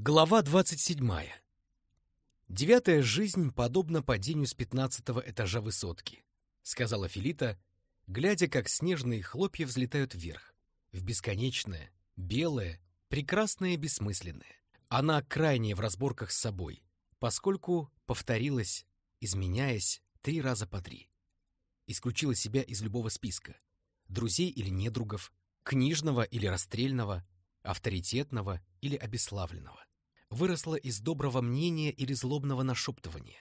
Глава 27. Девятая жизнь подобна падению с пятнадцатого этажа высотки, сказала Филита, глядя, как снежные хлопья взлетают вверх, в бесконечное, белое, прекрасное и бессмысленное. Она крайняя в разборках с собой, поскольку повторилась, изменяясь три раза по три. Исключила себя из любого списка, друзей или недругов, книжного или расстрельного, авторитетного или обесславленного выросла из доброго мнения или злобного нашептывания,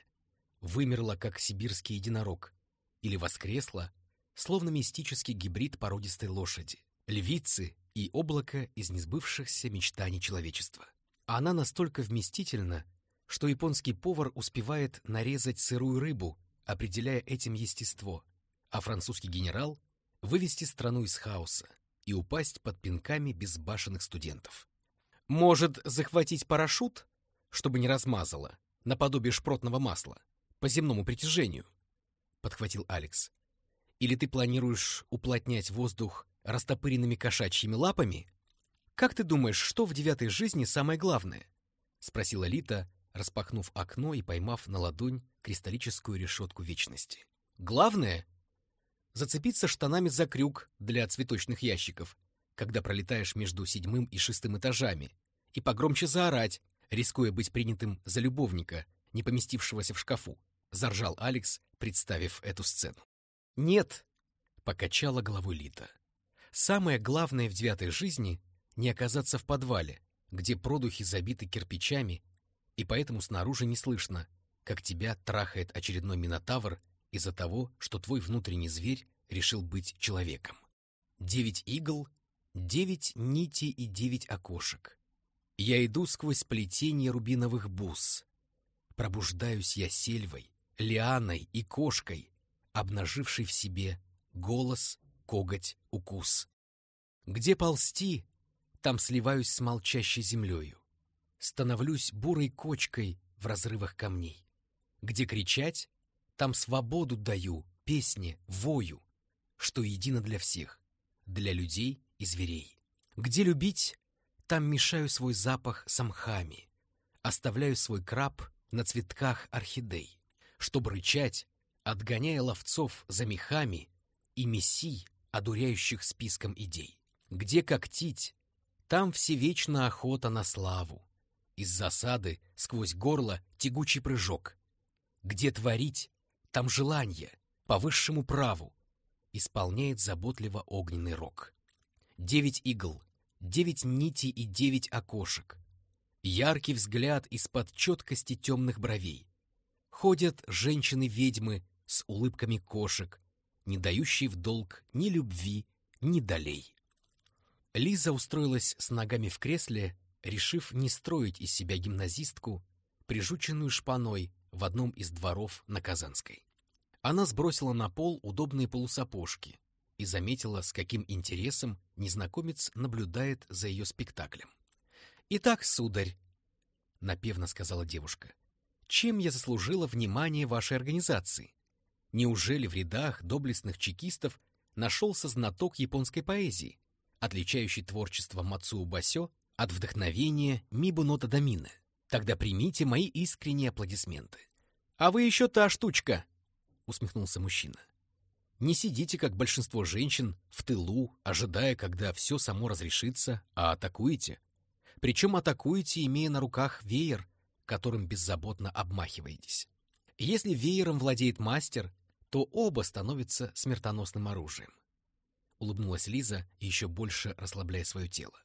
вымерла, как сибирский единорог, или воскресла, словно мистический гибрид породистой лошади, львицы и облако из несбывшихся мечтаний человечества. Она настолько вместительна, что японский повар успевает нарезать сырую рыбу, определяя этим естество, а французский генерал — вывести страну из хаоса и упасть под пинками безбашенных студентов. Может, захватить парашют, чтобы не размазало, наподобие шпротного масла, по земному притяжению? Подхватил Алекс. Или ты планируешь уплотнять воздух растопыренными кошачьими лапами? Как ты думаешь, что в девятой жизни самое главное? Спросила Лита, распахнув окно и поймав на ладонь кристаллическую решетку вечности. Главное — зацепиться штанами за крюк для цветочных ящиков когда пролетаешь между седьмым и шестым этажами, и погромче заорать, рискуя быть принятым за любовника, не поместившегося в шкафу, заржал Алекс, представив эту сцену. «Нет», — покачала головой Лита. «Самое главное в девятой жизни — не оказаться в подвале, где продухи забиты кирпичами, и поэтому снаружи не слышно, как тебя трахает очередной минотавр из-за того, что твой внутренний зверь решил быть человеком. Девять игл девять нитей и девять окошек. Я иду сквозь плетение рубиновых бус. Пробуждаюсь я сельвой, лианой и кошкой, обнажившей в себе голос, коготь, укус. Где ползти, там сливаюсь с молчащей землею. Становлюсь бурой кочкой в разрывах камней. Где кричать, там свободу даю, песни, вою, что едино для всех, для людей и зверей. Где любить, там мешаю свой запах самхами, оставляю свой краб на цветках орхидей, чтобы рычать, отгоняя ловцов за мехами и мессий, одуряющих списком идей. Где когтить, там всевечна охота на славу. Из засады сквозь горло тягучий прыжок. Где творить, там желание, по высшему праву, исполняет заботливо огненный рог девять игл, девять нитей и девять окошек. Яркий взгляд из-под четкости темных бровей. Ходят женщины-ведьмы с улыбками кошек, не дающие в долг ни любви, ни долей. Лиза устроилась с ногами в кресле, решив не строить из себя гимназистку, прижученную шпаной в одном из дворов на Казанской. Она сбросила на пол удобные полусапожки, и заметила, с каким интересом незнакомец наблюдает за ее спектаклем. «Итак, сударь», — напевно сказала девушка, — «чем я заслужила внимание вашей организации? Неужели в рядах доблестных чекистов нашелся знаток японской поэзии, отличающий творчество Мацуо Басё от вдохновения Мибу Нота Дамина? Тогда примите мои искренние аплодисменты». «А вы еще та штучка!» — усмехнулся мужчина. Не сидите, как большинство женщин, в тылу, ожидая, когда все само разрешится, а атакуете. Причем атакуете, имея на руках веер, которым беззаботно обмахиваетесь. Если веером владеет мастер, то оба становятся смертоносным оружием. Улыбнулась Лиза, еще больше расслабляя свое тело.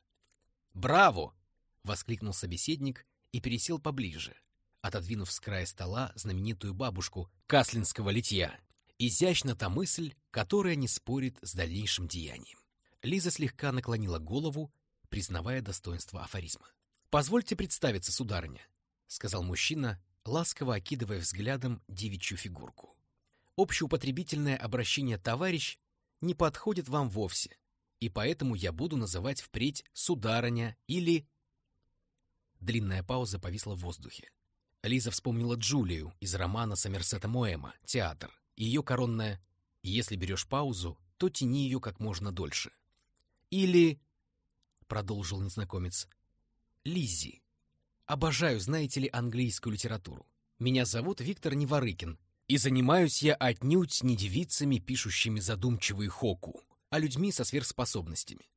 «Браво!» — воскликнул собеседник и пересел поближе, отодвинув с края стола знаменитую бабушку каслинского литья. Изящна та мысль, которая не спорит с дальнейшим деянием. Лиза слегка наклонила голову, признавая достоинство афоризма. «Позвольте представиться, сударыня», — сказал мужчина, ласково окидывая взглядом девичью фигурку. «Общеупотребительное обращение «товарищ» не подходит вам вовсе, и поэтому я буду называть впредь «сударыня» или...» Длинная пауза повисла в воздухе. Лиза вспомнила Джулию из романа Сомерсета Моэма «Театр», ее коронная «Если берешь паузу, то тяни ее как можно дольше». Или, продолжил незнакомец, Лиззи. обожаю, знаете ли, английскую литературу. Меня зовут Виктор Неворыкин, и занимаюсь я отнюдь не девицами, пишущими задумчивые хоку, а людьми со сверхспособностями.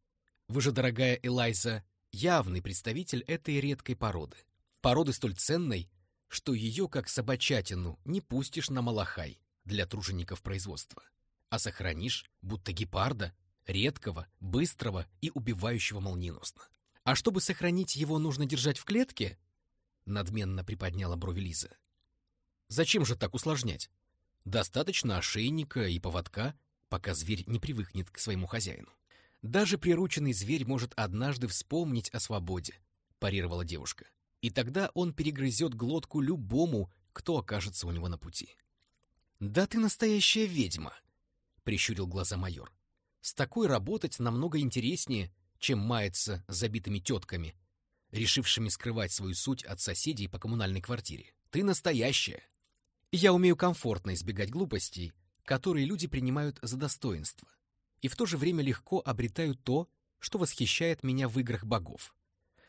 Вы же, дорогая Элайза, явный представитель этой редкой породы. Породы столь ценной, что ее, как собачатину, не пустишь на малахай для тружеников производства, а сохранишь, будто гепарда, редкого, быстрого и убивающего молниеносно. А чтобы сохранить его, нужно держать в клетке? Надменно приподняла брови Лиза. Зачем же так усложнять? Достаточно ошейника и поводка, пока зверь не привыкнет к своему хозяину. Даже прирученный зверь может однажды вспомнить о свободе, парировала девушка. И тогда он перегрызет глотку любому, кто окажется у него на пути. Да ты настоящая ведьма, прищурил глаза майор. С такой работать намного интереснее, чем маяться забитыми тетками, решившими скрывать свою суть от соседей по коммунальной квартире. Ты настоящая. Я умею комфортно избегать глупостей, которые люди принимают за достоинство, и в то же время легко обретаю то, что восхищает меня в играх богов,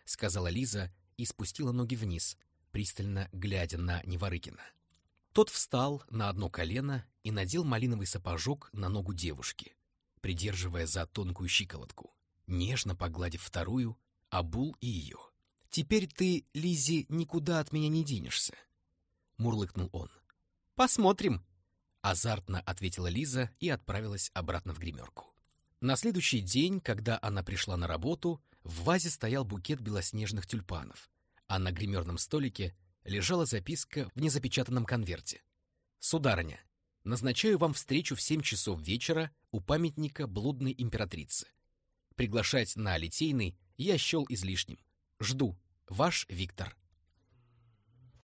сказала Лиза и спустила ноги вниз, пристально глядя на Неворыкина. Тот встал на одно колено и надел малиновый сапожок на ногу девушки, придерживая за тонкую щиколотку, нежно погладив вторую, обул и ее. «Теперь ты, Лизи, никуда от меня не денешься», — мурлыкнул он. Посмотрим, азартно ответила Лиза и отправилась обратно в гримерку. На следующий день, когда она пришла на работу, в вазе стоял букет белоснежных тюльпанов, а на гримерном столике лежала записка в незапечатанном конверте. «Сударыня, назначаю вам встречу в семь часов вечера у памятника блудной императрицы. Приглашать на Литейный я счел излишним. Жду. Ваш Виктор».